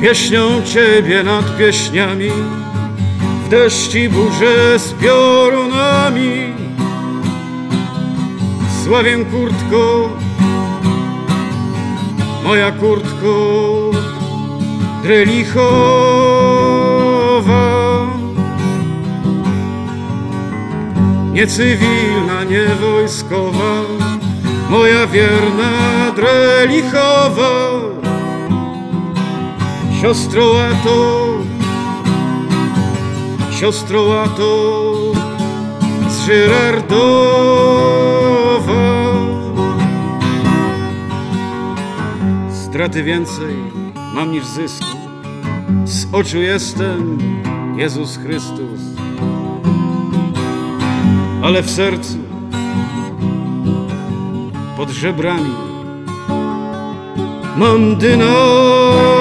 Pieśnią Ciebie nad pieśniami, w deszci burzę z piorunami. Sławię kurtko, moja kurtko, drelichowa. Nie cywilna, nie wojskowa, moja wierna drelichowa. Siostro łato, siostro łato z Żyrardowa. Straty więcej mam niż zysku, z oczu jestem Jezus Chrystus, ale w sercu pod żebrami mam dynamit.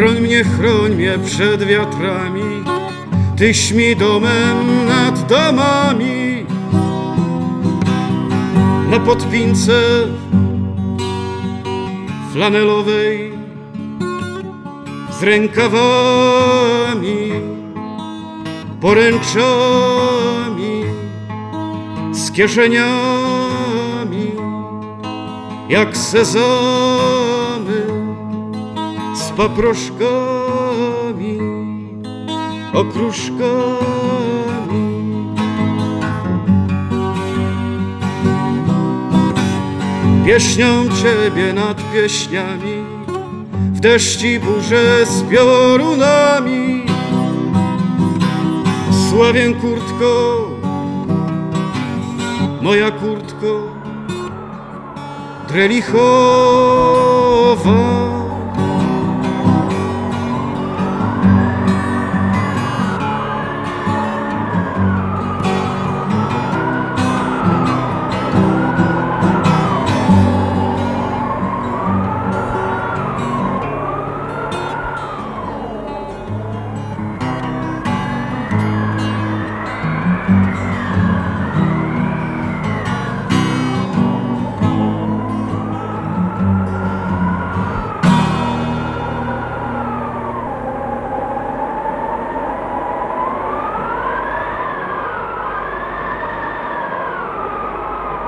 Broń mnie, chroń mnie przed wiatrami, Tyś mi domem nad domami. Na podpince flanelowej z rękawami, poręczami, z kieszeniami, jak z paproszkami, okruszkami. Pieśnią Ciebie nad pieśniami, w deszci burzę z piorunami. Sławię kurtko, moja kurtko, drelichowa.